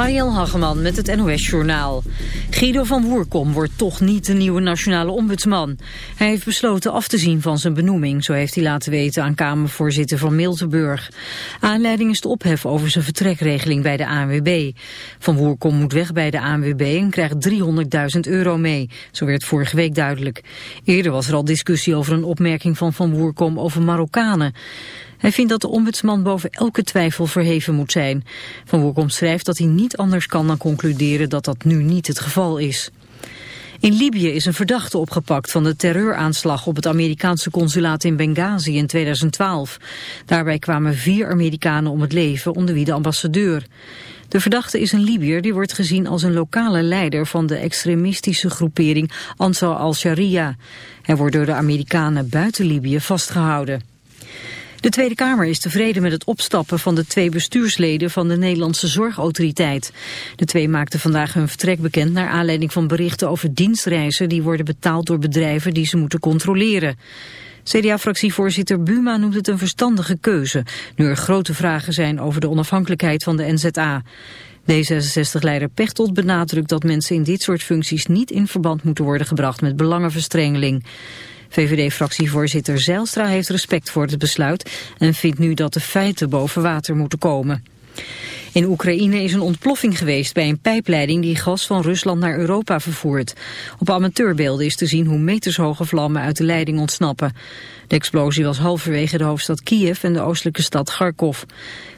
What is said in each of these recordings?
Mariel Hageman met het NOS Journaal. Guido van Woerkom wordt toch niet de nieuwe nationale ombudsman. Hij heeft besloten af te zien van zijn benoeming, zo heeft hij laten weten aan Kamervoorzitter van Miltenburg. Aanleiding is de ophef over zijn vertrekregeling bij de ANWB. Van Woerkom moet weg bij de ANWB en krijgt 300.000 euro mee, zo werd vorige week duidelijk. Eerder was er al discussie over een opmerking van Van Woerkom over Marokkanen. Hij vindt dat de ombudsman boven elke twijfel verheven moet zijn. Van Woerkom schrijft dat hij niet anders kan dan concluderen dat dat nu niet het geval is. In Libië is een verdachte opgepakt van de terreuraanslag op het Amerikaanse consulaat in Benghazi in 2012. Daarbij kwamen vier Amerikanen om het leven, onder wie de ambassadeur. De verdachte is een Libiër die wordt gezien als een lokale leider van de extremistische groepering Ansar al-Sharia. Hij wordt door de Amerikanen buiten Libië vastgehouden. De Tweede Kamer is tevreden met het opstappen van de twee bestuursleden van de Nederlandse Zorgautoriteit. De twee maakten vandaag hun vertrek bekend naar aanleiding van berichten over dienstreizen die worden betaald door bedrijven die ze moeten controleren. CDA-fractievoorzitter Buma noemt het een verstandige keuze, nu er grote vragen zijn over de onafhankelijkheid van de NZA. D66-leider Pechtold benadrukt dat mensen in dit soort functies niet in verband moeten worden gebracht met belangenverstrengeling. VVD-fractievoorzitter Zijlstra heeft respect voor het besluit en vindt nu dat de feiten boven water moeten komen. In Oekraïne is een ontploffing geweest bij een pijpleiding die gas van Rusland naar Europa vervoert. Op amateurbeelden is te zien hoe metershoge vlammen uit de leiding ontsnappen. De explosie was halverwege de hoofdstad Kiev en de oostelijke stad Kharkov.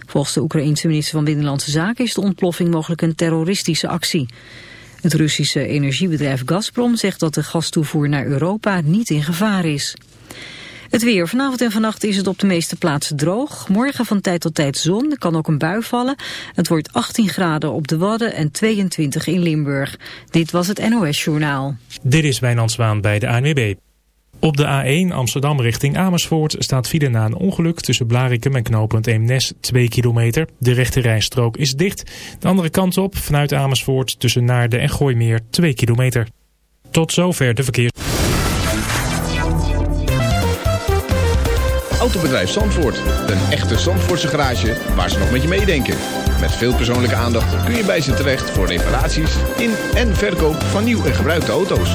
Volgens de Oekraïense minister van Binnenlandse Zaken is de ontploffing mogelijk een terroristische actie. Het Russische energiebedrijf Gazprom zegt dat de gastoevoer naar Europa niet in gevaar is. Het weer. Vanavond en vannacht is het op de meeste plaatsen droog. Morgen van tijd tot tijd zon. Er kan ook een bui vallen. Het wordt 18 graden op de Wadden en 22 in Limburg. Dit was het NOS Journaal. Dit is Wijnand Zwaan bij de ANWB. Op de A1 Amsterdam richting Amersfoort staat file na een ongeluk tussen Blarikum en knooppunt Eemnes 2 kilometer. De rechte rijstrook is dicht. De andere kant op vanuit Amersfoort tussen Naarden en Gooimeer 2 kilometer. Tot zover de verkeers. Autobedrijf Zandvoort. Een echte Zandvoortse garage waar ze nog met je meedenken. Met veel persoonlijke aandacht kun je bij ze terecht voor reparaties in en verkoop van nieuw en gebruikte auto's.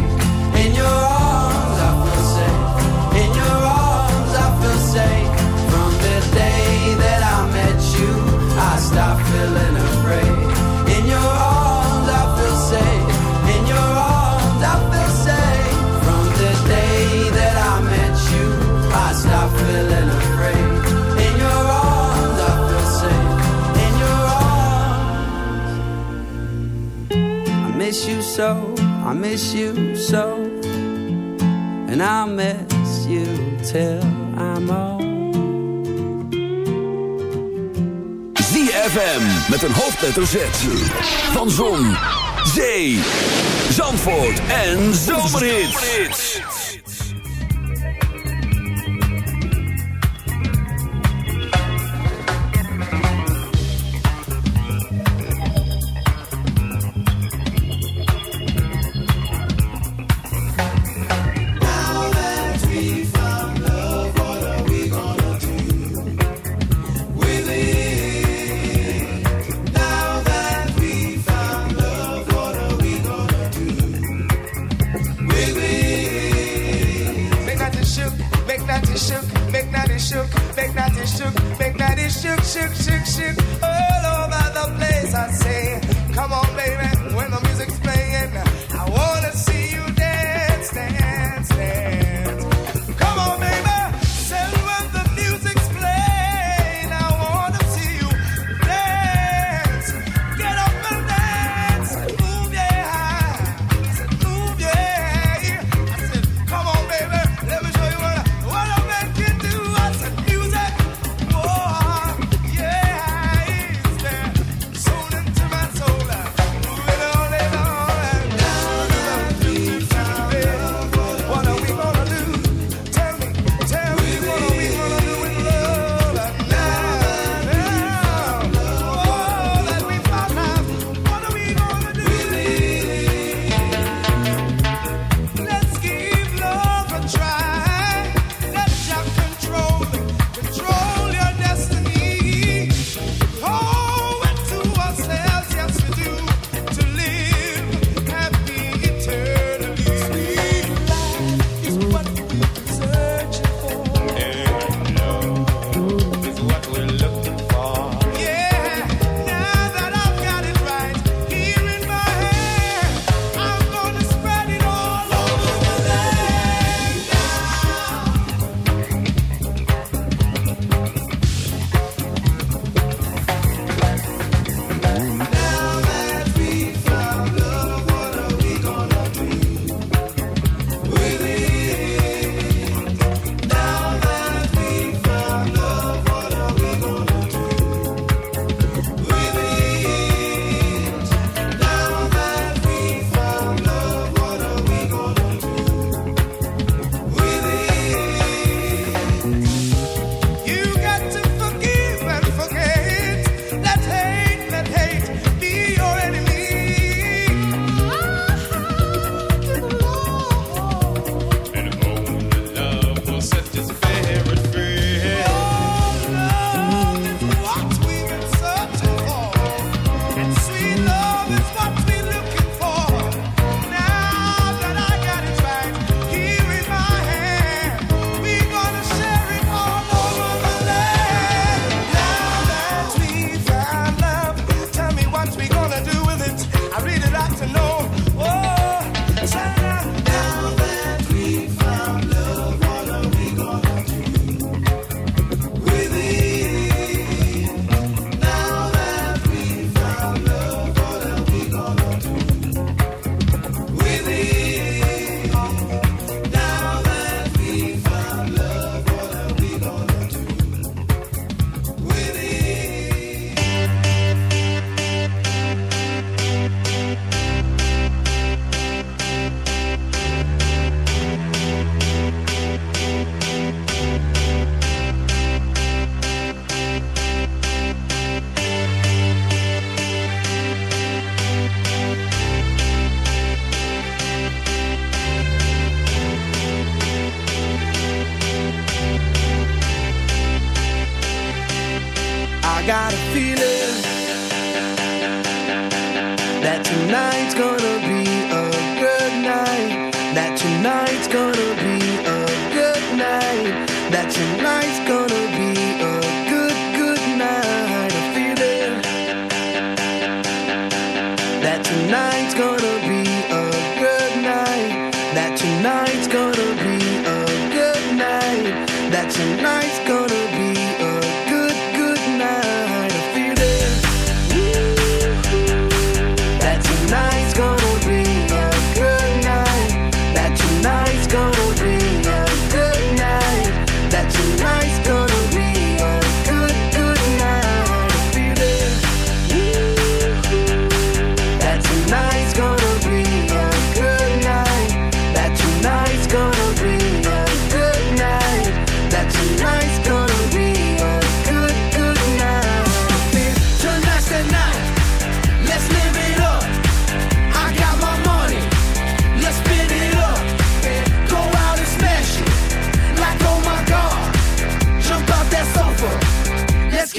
Miss you so. I miss you so. And I'll miss you till I'm old. ZFM met een hoofdletter Z. Van Zon, Zee, Zandvoort en Zomerhits.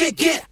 get, get.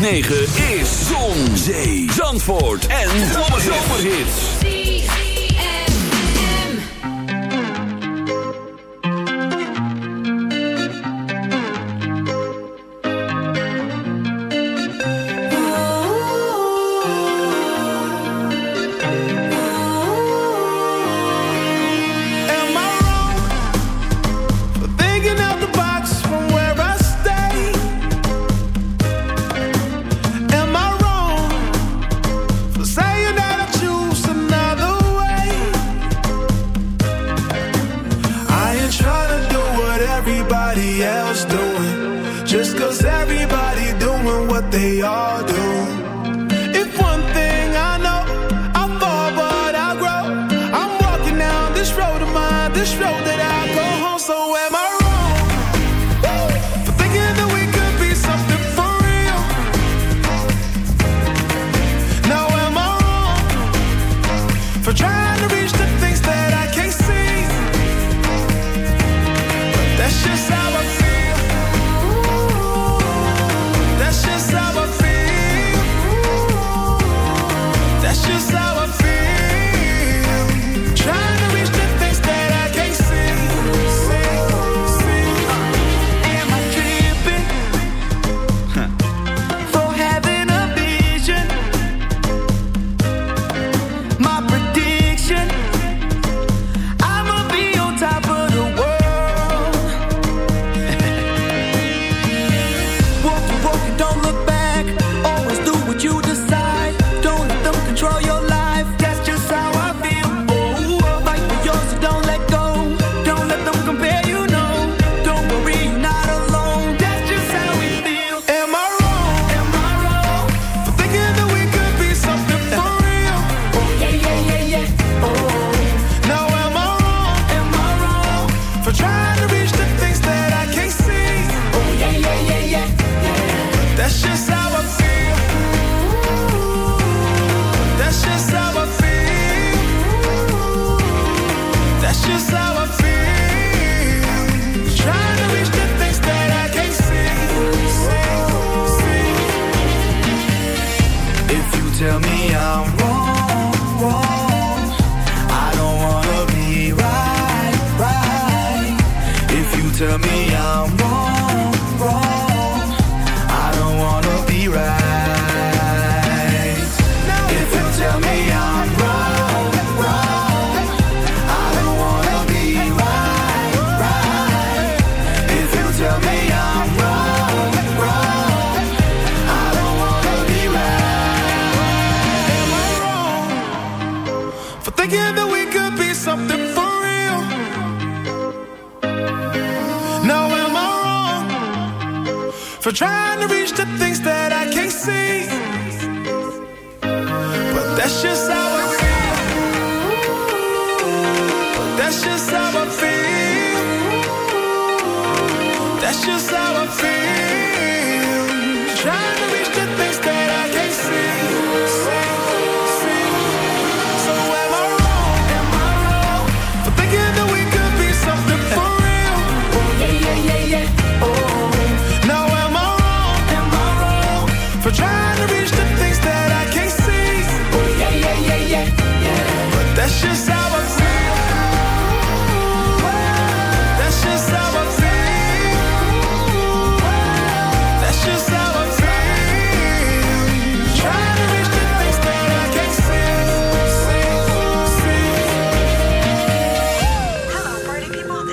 106.9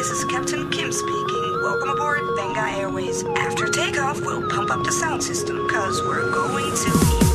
This is Captain Kim speaking. Welcome aboard Benga Airways. After takeoff, we'll pump up the sound system, cause we're going to...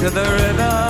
to the river.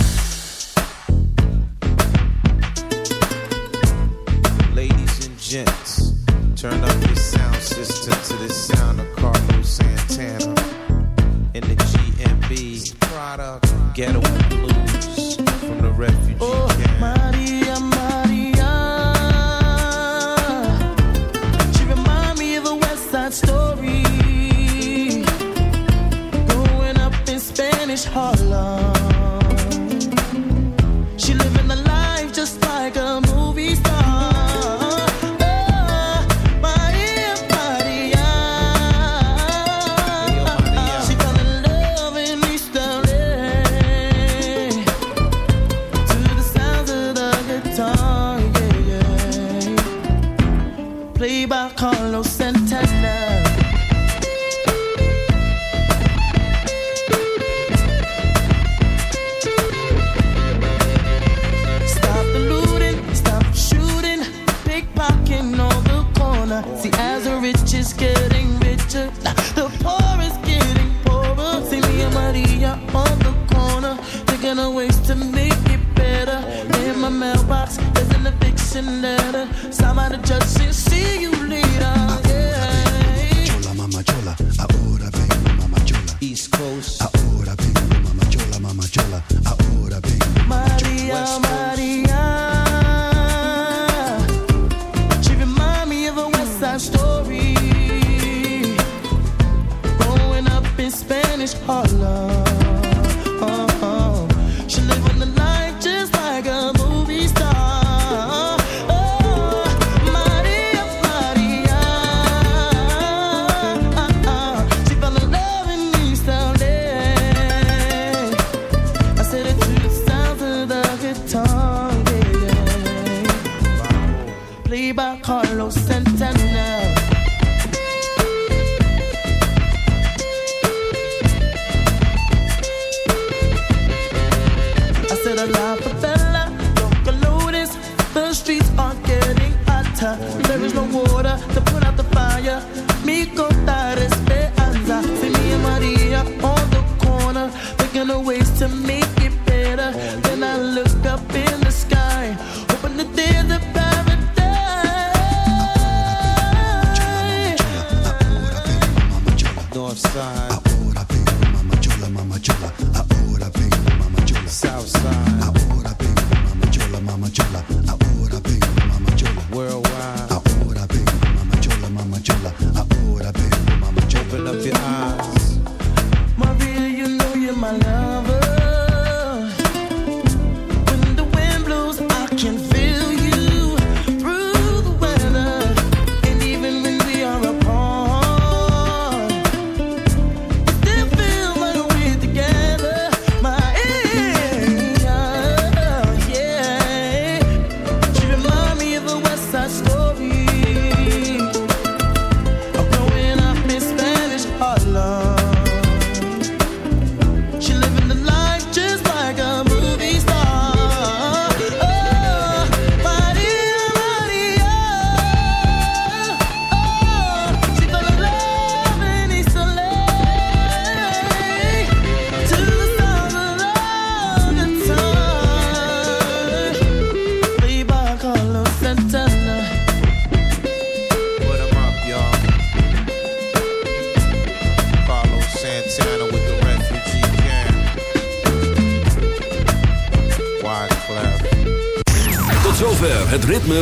gonna waste a minute.